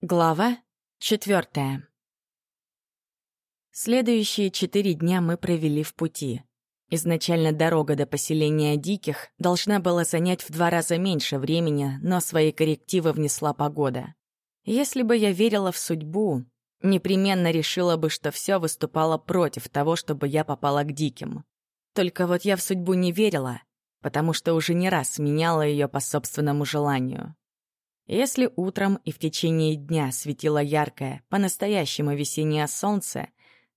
Глава четвертая. Следующие четыре дня мы провели в пути. Изначально дорога до поселения диких должна была занять в два раза меньше времени, но свои коррективы внесла погода. Если бы я верила в судьбу, непременно решила бы, что все выступало против того, чтобы я попала к диким. Только вот я в судьбу не верила, потому что уже не раз меняла ее по собственному желанию. Если утром и в течение дня светило яркое, по-настоящему весеннее солнце,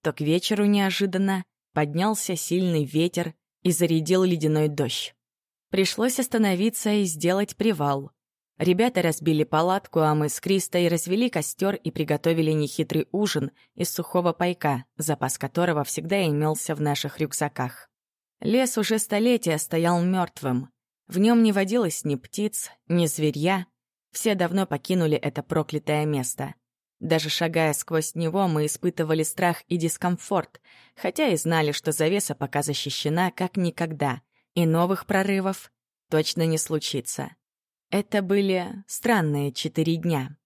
то к вечеру неожиданно поднялся сильный ветер и зарядил ледяной дождь. Пришлось остановиться и сделать привал. Ребята разбили палатку, а мы с Кристой развели костер и приготовили нехитрый ужин из сухого пайка, запас которого всегда имелся в наших рюкзаках. Лес уже столетия стоял мертвым. В нем не водилось ни птиц, ни зверья, все давно покинули это проклятое место. Даже шагая сквозь него, мы испытывали страх и дискомфорт, хотя и знали, что завеса пока защищена как никогда, и новых прорывов точно не случится. Это были странные четыре дня.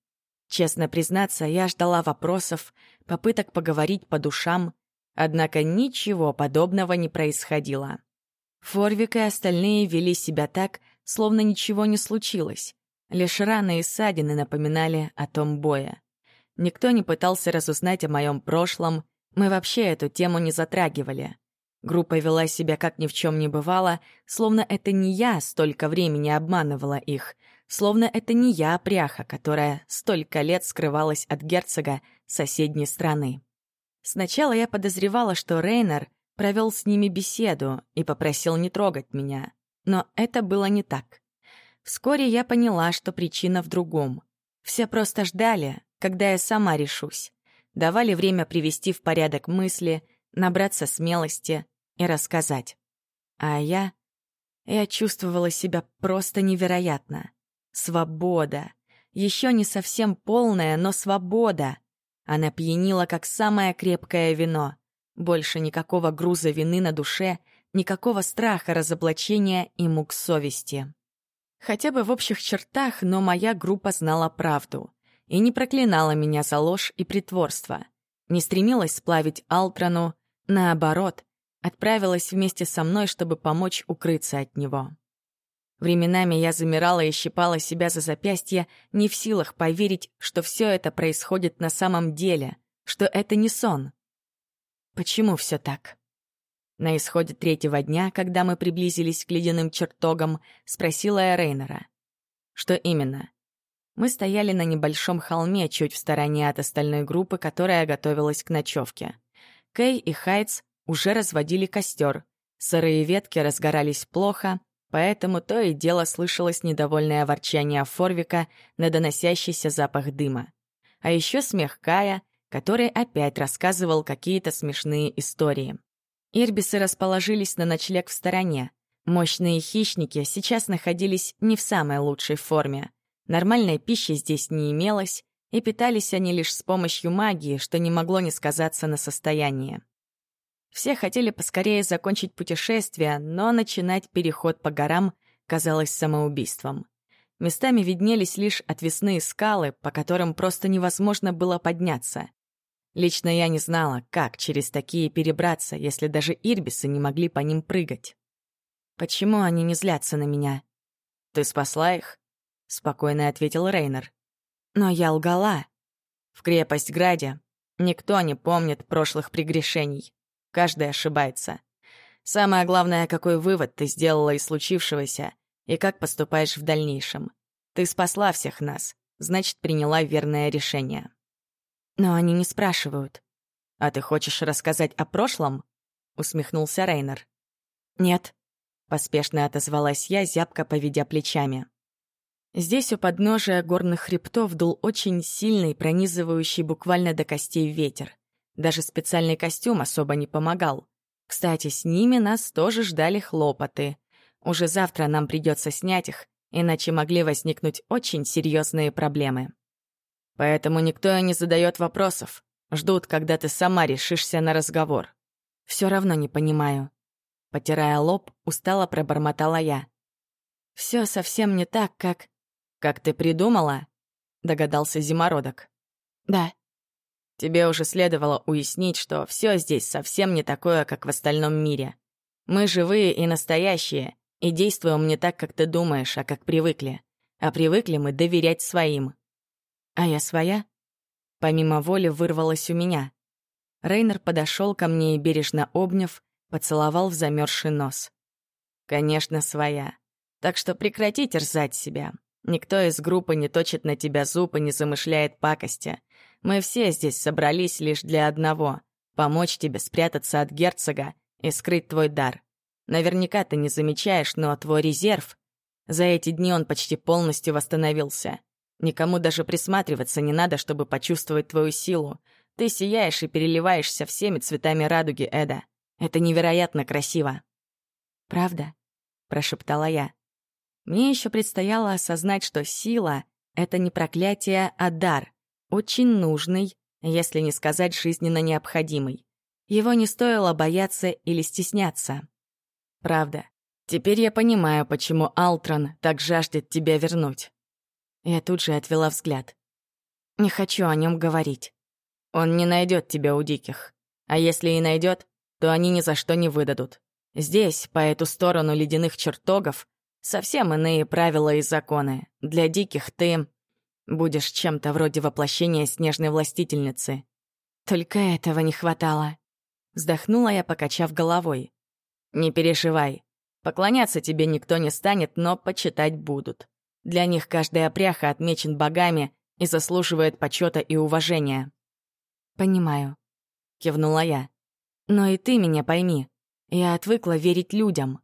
Честно признаться, я ждала вопросов, попыток поговорить по душам, однако ничего подобного не происходило. Форвик и остальные вели себя так, словно ничего не случилось. Лишь раны и ссадины напоминали о том бое. Никто не пытался разузнать о моем прошлом, мы вообще эту тему не затрагивали. Группа вела себя как ни в чем не бывало, словно это не я столько времени обманывала их, словно это не я пряха, которая столько лет скрывалась от герцога соседней страны. Сначала я подозревала, что Рейнер провел с ними беседу и попросил не трогать меня, но это было не так. Вскоре я поняла, что причина в другом. Все просто ждали, когда я сама решусь. Давали время привести в порядок мысли, набраться смелости и рассказать. А я... Я чувствовала себя просто невероятно. Свобода. Еще не совсем полная, но свобода. Она пьянила, как самое крепкое вино. Больше никакого груза вины на душе, никакого страха разоблачения и мук совести. Хотя бы в общих чертах, но моя группа знала правду и не проклинала меня за ложь и притворство. Не стремилась сплавить Алтрану, наоборот, отправилась вместе со мной, чтобы помочь укрыться от него. Временами я замирала и щипала себя за запястье, не в силах поверить, что все это происходит на самом деле, что это не сон. Почему все так? На исходе третьего дня, когда мы приблизились к ледяным чертогам, спросила я Рейнера. Что именно? Мы стояли на небольшом холме, чуть в стороне от остальной группы, которая готовилась к ночевке. Кей и Хайтс уже разводили костер. Сырые ветки разгорались плохо, поэтому то и дело слышалось недовольное ворчание Форвика на доносящийся запах дыма. А еще смех Кая, который опять рассказывал какие-то смешные истории. Ирбисы расположились на ночлег в стороне. Мощные хищники сейчас находились не в самой лучшей форме. Нормальной пищи здесь не имелось, и питались они лишь с помощью магии, что не могло не сказаться на состоянии. Все хотели поскорее закончить путешествие, но начинать переход по горам казалось самоубийством. Местами виднелись лишь отвесные скалы, по которым просто невозможно было подняться. Лично я не знала, как через такие перебраться, если даже ирбисы не могли по ним прыгать. Почему они не злятся на меня? Ты спасла их? Спокойно ответил Рейнер. Но я лгала. В крепость Граде никто не помнит прошлых прегрешений. Каждый ошибается. Самое главное, какой вывод ты сделала из случившегося и как поступаешь в дальнейшем. Ты спасла всех нас, значит, приняла верное решение. Но они не спрашивают. «А ты хочешь рассказать о прошлом?» — усмехнулся Рейнер. «Нет», — поспешно отозвалась я, зябко поведя плечами. Здесь у подножия горных хребтов дул очень сильный, пронизывающий буквально до костей ветер. Даже специальный костюм особо не помогал. Кстати, с ними нас тоже ждали хлопоты. Уже завтра нам придется снять их, иначе могли возникнуть очень серьезные проблемы. Поэтому никто и не задает вопросов. Ждут, когда ты сама решишься на разговор. Все равно не понимаю. Потирая лоб, устало пробормотала я. Все совсем не так, как... Как ты придумала? догадался Зимородок. «Да». «Тебе уже следовало уяснить, что все здесь совсем не такое, как в остальном мире. Мы живые и настоящие, и действуем не так, как ты думаешь, а как привыкли. А привыкли мы доверять своим». «А я своя?» Помимо воли вырвалось у меня. Рейнер подошел ко мне и, бережно обняв, поцеловал в замерзший нос. «Конечно, своя. Так что прекрати терзать себя. Никто из группы не точит на тебя зуб и не замышляет пакости. Мы все здесь собрались лишь для одного — помочь тебе спрятаться от герцога и скрыть твой дар. Наверняка ты не замечаешь, но твой резерв... За эти дни он почти полностью восстановился. Никому даже присматриваться не надо, чтобы почувствовать твою силу. Ты сияешь и переливаешься всеми цветами радуги, Эда. Это невероятно красиво. «Правда?» — прошептала я. Мне еще предстояло осознать, что сила — это не проклятие, а дар, очень нужный, если не сказать жизненно необходимый. Его не стоило бояться или стесняться. Правда. Теперь я понимаю, почему Алтрон так жаждет тебя вернуть. Я тут же отвела взгляд. Не хочу о нем говорить. Он не найдет тебя у диких. А если и найдет, то они ни за что не выдадут. Здесь, по эту сторону ледяных чертогов, совсем иные правила и законы. Для диких ты будешь чем-то вроде воплощения снежной властительницы. Только этого не хватало. Вздохнула я, покачав головой. Не переживай. Поклоняться тебе никто не станет, но почитать будут. Для них каждая пряха отмечен богами и заслуживает почета и уважения. «Понимаю», — кивнула я. «Но и ты меня пойми. Я отвыкла верить людям».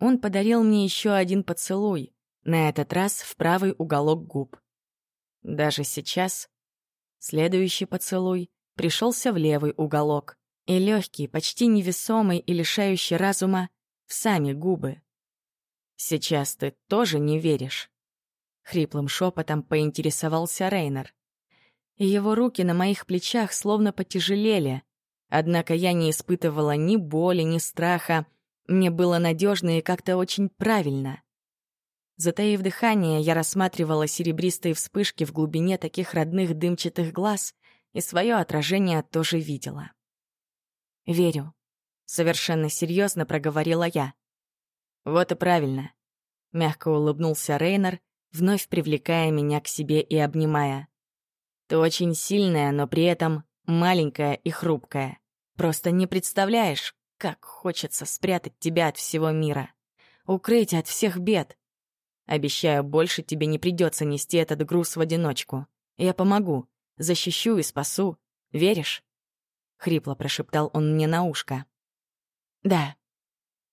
Он подарил мне еще один поцелуй, на этот раз в правый уголок губ. Даже сейчас следующий поцелуй пришелся в левый уголок, и легкий, почти невесомый и лишающий разума в сами губы. «Сейчас ты тоже не веришь?» Хриплым шепотом поинтересовался Рейнер. Его руки на моих плечах словно потяжелели. Однако я не испытывала ни боли, ни страха. Мне было надежно и как-то очень правильно. Затаив дыхание, я рассматривала серебристые вспышки в глубине таких родных дымчатых глаз и свое отражение тоже видела. «Верю», — совершенно серьезно проговорила я. «Вот и правильно», — мягко улыбнулся Рейнер, вновь привлекая меня к себе и обнимая. «Ты очень сильная, но при этом маленькая и хрупкая. Просто не представляешь, как хочется спрятать тебя от всего мира, укрыть от всех бед. Обещаю, больше тебе не придется нести этот груз в одиночку. Я помогу, защищу и спасу. Веришь?» Хрипло прошептал он мне на ушко. «Да»,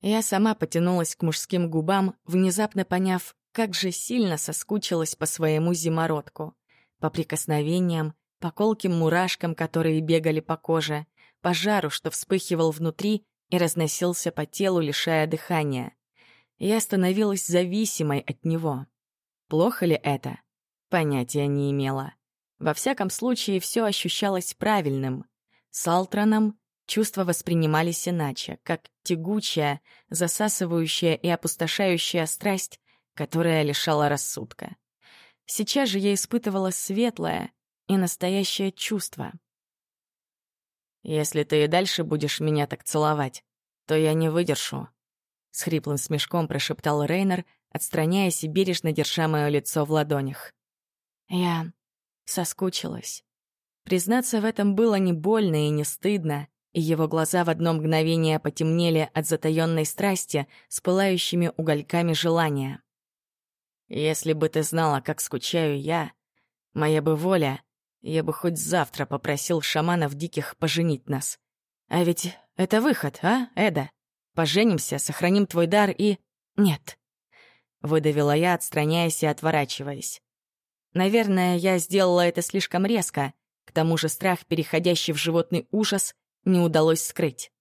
я сама потянулась к мужским губам, внезапно поняв, как же сильно соскучилась по своему зимородку. По прикосновениям, по колким мурашкам, которые бегали по коже, по жару, что вспыхивал внутри и разносился по телу, лишая дыхания. Я становилась зависимой от него. Плохо ли это? Понятия не имела. Во всяком случае, все ощущалось правильным. С Алтроном Чувства воспринимались иначе, как тягучая, засасывающая и опустошающая страсть, которая лишала рассудка. Сейчас же я испытывала светлое и настоящее чувство. «Если ты и дальше будешь меня так целовать, то я не выдержу», — с хриплым смешком прошептал Рейнер, отстраняясь и бережно держа мое лицо в ладонях. Я соскучилась. Признаться в этом было не больно и не стыдно его глаза в одно мгновение потемнели от затаённой страсти с пылающими угольками желания. «Если бы ты знала, как скучаю я, моя бы воля, я бы хоть завтра попросил шаманов диких поженить нас. А ведь это выход, а, Эда? Поженимся, сохраним твой дар и... Нет». Выдавила я, отстраняясь и отворачиваясь. Наверное, я сделала это слишком резко. К тому же страх, переходящий в животный ужас, не удалось скрыть.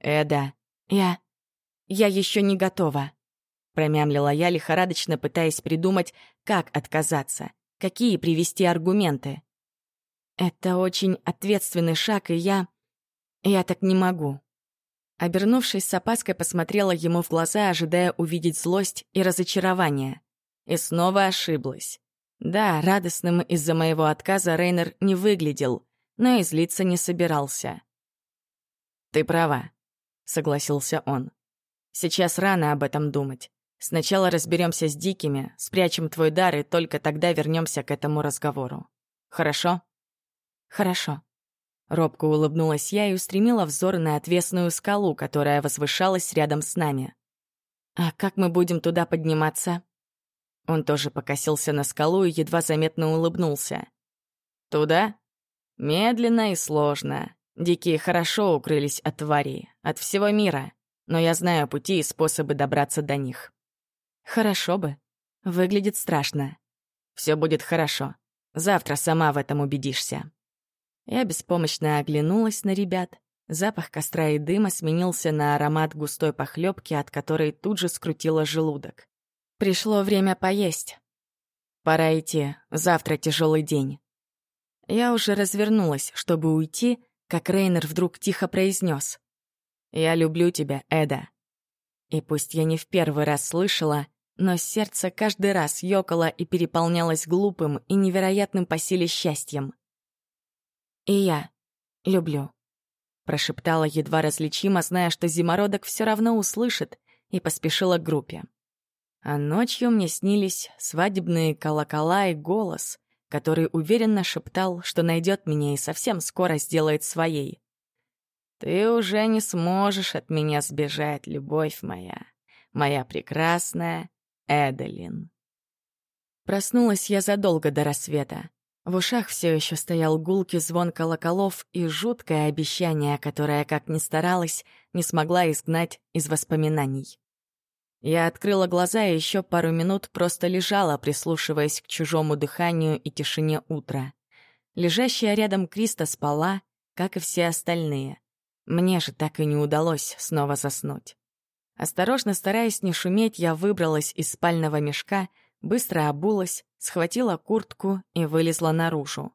«Эда, я... я еще не готова», — промямлила я, лихорадочно пытаясь придумать, как отказаться, какие привести аргументы. «Это очень ответственный шаг, и я... я так не могу». Обернувшись с опаской, посмотрела ему в глаза, ожидая увидеть злость и разочарование. И снова ошиблась. Да, радостным из-за моего отказа Рейнер не выглядел, но и злиться не собирался. «Ты права», — согласился он. «Сейчас рано об этом думать. Сначала разберемся с дикими, спрячем твой дар, и только тогда вернемся к этому разговору. Хорошо?» «Хорошо». Робко улыбнулась я и устремила взор на отвесную скалу, которая возвышалась рядом с нами. «А как мы будем туда подниматься?» Он тоже покосился на скалу и едва заметно улыбнулся. «Туда? Медленно и сложно. Дикие хорошо укрылись от тварей, от всего мира, но я знаю пути и способы добраться до них». «Хорошо бы. Выглядит страшно». Все будет хорошо. Завтра сама в этом убедишься». Я беспомощно оглянулась на ребят. Запах костра и дыма сменился на аромат густой похлебки, от которой тут же скрутило желудок. Пришло время поесть. Пора идти, завтра тяжелый день. Я уже развернулась, чтобы уйти, как Рейнер вдруг тихо произнес: «Я люблю тебя, Эда». И пусть я не в первый раз слышала, но сердце каждый раз ёкало и переполнялось глупым и невероятным по силе счастьем. «И я люблю», — прошептала едва различимо, зная, что зимородок все равно услышит, и поспешила к группе. А ночью мне снились свадебные колокола и голос, который уверенно шептал, что найдет меня и совсем скоро сделает своей. «Ты уже не сможешь от меня сбежать, любовь моя, моя прекрасная Эделин». Проснулась я задолго до рассвета. В ушах все еще стоял гулкий звон колоколов и жуткое обещание, которое, как ни старалась, не смогла изгнать из воспоминаний. Я открыла глаза и еще пару минут просто лежала, прислушиваясь к чужому дыханию и тишине утра. Лежащая рядом Криста спала, как и все остальные. Мне же так и не удалось снова заснуть. Осторожно стараясь не шуметь, я выбралась из спального мешка — Быстро обулась, схватила куртку и вылезла наружу.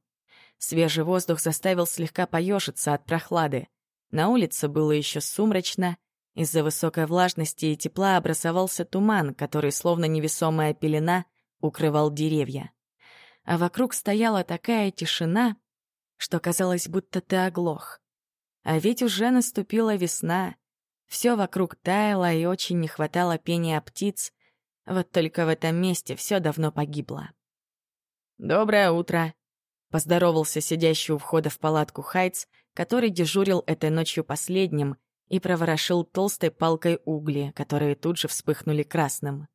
Свежий воздух заставил слегка поежиться от прохлады. На улице было еще сумрачно. Из-за высокой влажности и тепла образовался туман, который, словно невесомая пелена, укрывал деревья. А вокруг стояла такая тишина, что казалось, будто ты оглох. А ведь уже наступила весна. Все вокруг таяло, и очень не хватало пения птиц, вот только в этом месте все давно погибло. «Доброе утро!» — поздоровался сидящий у входа в палатку Хайтс, который дежурил этой ночью последним и проворошил толстой палкой угли, которые тут же вспыхнули красным.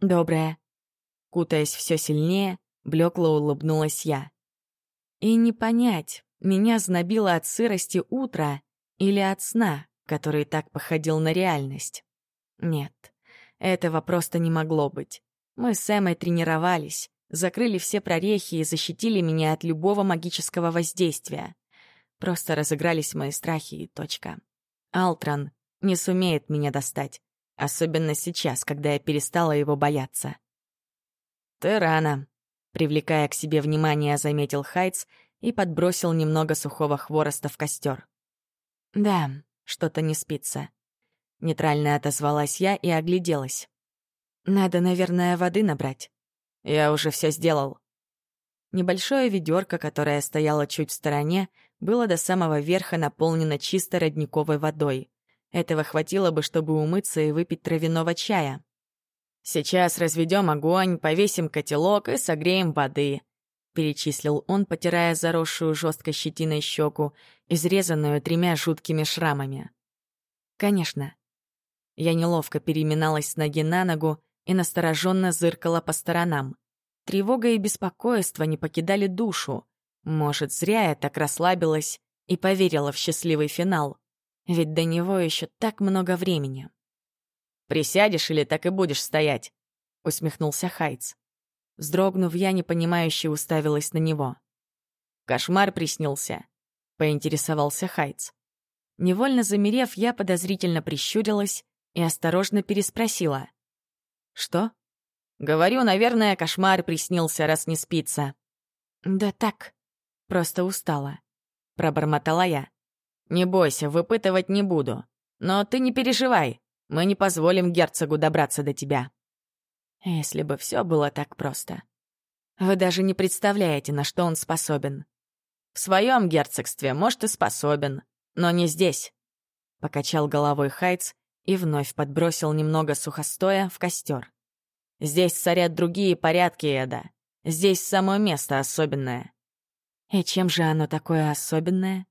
«Доброе!» Кутаясь все сильнее, блекло улыбнулась я. И не понять, меня знобило от сырости утра или от сна, который так походил на реальность. Нет, этого просто не могло быть. Мы с Эмой тренировались, закрыли все прорехи и защитили меня от любого магического воздействия. Просто разыгрались мои страхи и точка. Алтран не сумеет меня достать, особенно сейчас, когда я перестала его бояться. «Ты рано», — привлекая к себе внимание, заметил Хайтс и подбросил немного сухого хвороста в костер. «Да, что-то не спится. Нейтрально отозвалась я и огляделась. Надо, наверное, воды набрать. Я уже все сделал. Небольшое ведерко, которое стояло чуть в стороне, было до самого верха наполнено чисто родниковой водой. Этого хватило бы, чтобы умыться и выпить травяного чая. «Сейчас разведем огонь, повесим котелок и согреем воды», — перечислил он, потирая заросшую жесткой щетиной щеку, изрезанную тремя жуткими шрамами. «Конечно. Я неловко переминалась с ноги на ногу и настороженно зыркала по сторонам. Тревога и беспокойство не покидали душу. Может, зря я так расслабилась и поверила в счастливый финал. Ведь до него еще так много времени. «Присядешь или так и будешь стоять?» — усмехнулся Хайтс. Вздрогнув, я непонимающе уставилась на него. «Кошмар приснился», — поинтересовался Хайтс. Невольно замерев, я подозрительно прищурилась и осторожно переспросила. «Что?» «Говорю, наверное, кошмар приснился, раз не спится». «Да так, просто устала», — пробормотала я. «Не бойся, выпытывать не буду. Но ты не переживай, мы не позволим герцогу добраться до тебя». Если бы все было так просто. Вы даже не представляете, на что он способен. В своем герцогстве, может, и способен, но не здесь. Покачал головой Хайтс и вновь подбросил немного сухостоя в костер. Здесь царят другие порядки, Эда. Здесь само место особенное. И чем же оно такое особенное?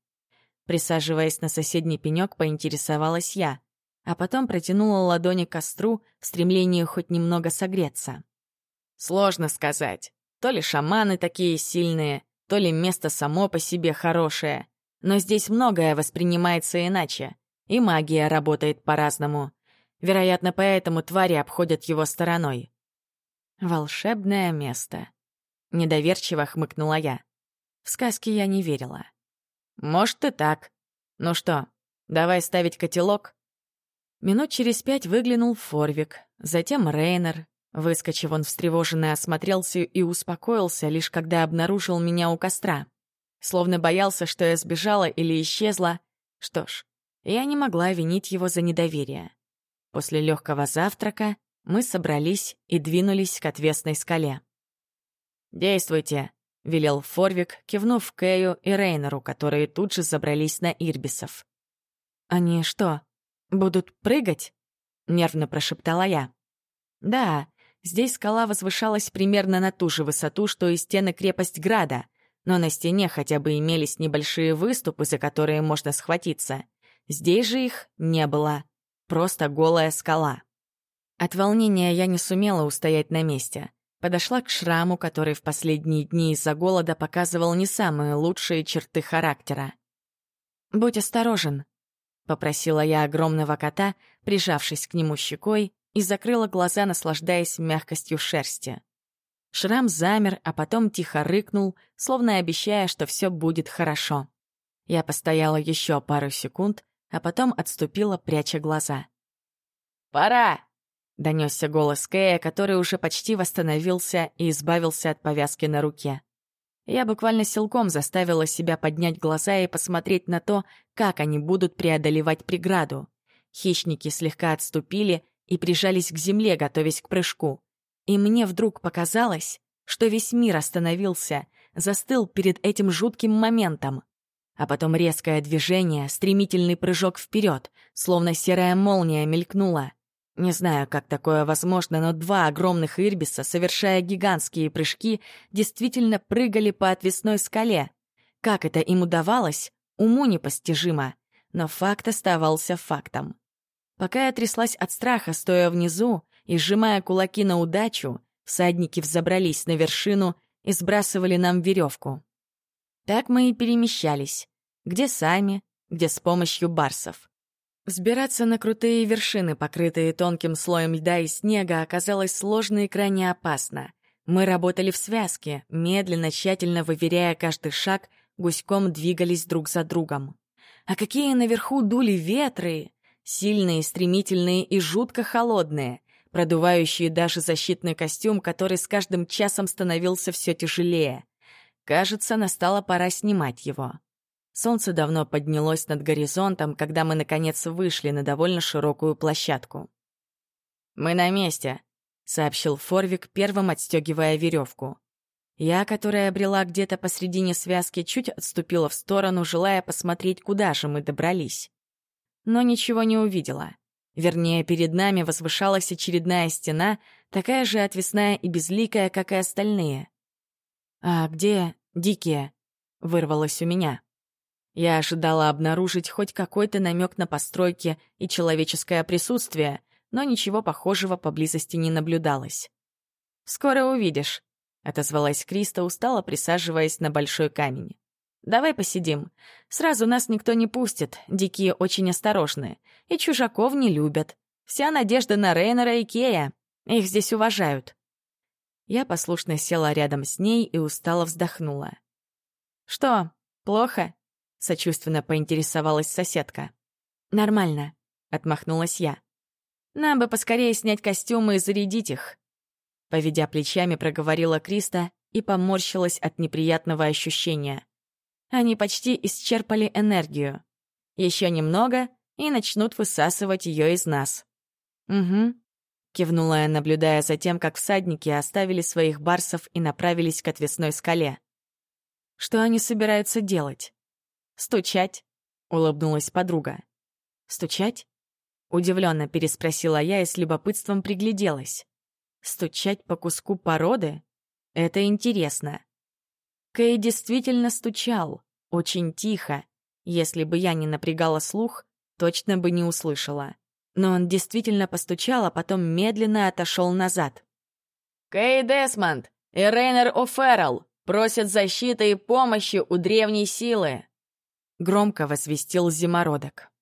Присаживаясь на соседний пенек, поинтересовалась я, а потом протянула ладони к костру в стремлении хоть немного согреться. Сложно сказать. То ли шаманы такие сильные, то ли место само по себе хорошее. Но здесь многое воспринимается иначе, и магия работает по-разному. Вероятно, поэтому твари обходят его стороной. «Волшебное место», — недоверчиво хмыкнула я. В сказки я не верила. «Может, и так. Ну что, давай ставить котелок?» Минут через пять выглянул Форвик, затем Рейнер, Выскочив, он встревоженно осмотрелся и успокоился, лишь когда обнаружил меня у костра. Словно боялся, что я сбежала или исчезла. Что ж, я не могла винить его за недоверие. После легкого завтрака мы собрались и двинулись к отвесной скале. «Действуйте», — велел Форвик, кивнув Кэю и Рейнеру, которые тут же забрались на Ирбисов. «Они что, будут прыгать?» — нервно прошептала я. «Да, Здесь скала возвышалась примерно на ту же высоту, что и стены крепость Града, но на стене хотя бы имелись небольшие выступы, за которые можно схватиться. Здесь же их не было. Просто голая скала. От волнения я не сумела устоять на месте. Подошла к шраму, который в последние дни из-за голода показывал не самые лучшие черты характера. «Будь осторожен», — попросила я огромного кота, прижавшись к нему щекой и закрыла глаза, наслаждаясь мягкостью шерсти. Шрам замер, а потом тихо рыкнул, словно обещая, что все будет хорошо. Я постояла еще пару секунд, а потом отступила, пряча глаза. «Пора!» — донесся голос Кэя, который уже почти восстановился и избавился от повязки на руке. Я буквально силком заставила себя поднять глаза и посмотреть на то, как они будут преодолевать преграду. Хищники слегка отступили, и прижались к земле, готовясь к прыжку. И мне вдруг показалось, что весь мир остановился, застыл перед этим жутким моментом. А потом резкое движение, стремительный прыжок вперед, словно серая молния мелькнула. Не знаю, как такое возможно, но два огромных ирбиса, совершая гигантские прыжки, действительно прыгали по отвесной скале. Как это им удавалось, уму непостижимо. Но факт оставался фактом. Пока я тряслась от страха, стоя внизу и сжимая кулаки на удачу, всадники взобрались на вершину и сбрасывали нам веревку. Так мы и перемещались. Где сами, где с помощью барсов. Взбираться на крутые вершины, покрытые тонким слоем льда и снега, оказалось сложно и крайне опасно. Мы работали в связке, медленно, тщательно выверяя каждый шаг, гуськом двигались друг за другом. А какие наверху дули ветры! Сильные, стремительные и жутко холодные, продувающие даже защитный костюм, который с каждым часом становился все тяжелее. Кажется, настала пора снимать его. Солнце давно поднялось над горизонтом, когда мы, наконец, вышли на довольно широкую площадку. «Мы на месте», — сообщил Форвик, первым отстегивая веревку. Я, которая обрела где-то посредине связки, чуть отступила в сторону, желая посмотреть, куда же мы добрались но ничего не увидела. Вернее, перед нами возвышалась очередная стена, такая же отвесная и безликая, как и остальные. «А где дикие?» — вырвалось у меня. Я ожидала обнаружить хоть какой-то намек на постройки и человеческое присутствие, но ничего похожего поблизости не наблюдалось. «Скоро увидишь», — отозвалась Криста, устало присаживаясь на большой камень. Давай посидим. Сразу нас никто не пустит, дикие очень осторожны. И чужаков не любят. Вся надежда на Рейнера и Кея. Их здесь уважают. Я послушно села рядом с ней и устало вздохнула. «Что, плохо?» — сочувственно поинтересовалась соседка. «Нормально», — отмахнулась я. «Нам бы поскорее снять костюмы и зарядить их». Поведя плечами, проговорила Криста и поморщилась от неприятного ощущения. Они почти исчерпали энергию. Еще немного, и начнут высасывать ее из нас. Угу. Кивнула я, наблюдая за тем, как всадники оставили своих барсов и направились к отвесной скале. Что они собираются делать? Стучать, улыбнулась подруга. Стучать? Удивленно переспросила я и с любопытством пригляделась. Стучать по куску породы? Это интересно. Кэй действительно стучал, очень тихо. Если бы я не напрягала слух, точно бы не услышала. Но он действительно постучал, а потом медленно отошел назад. «Кэй Десмонд и Рейнер О'Феррелл просят защиты и помощи у древней силы!» Громко возвестил зимородок.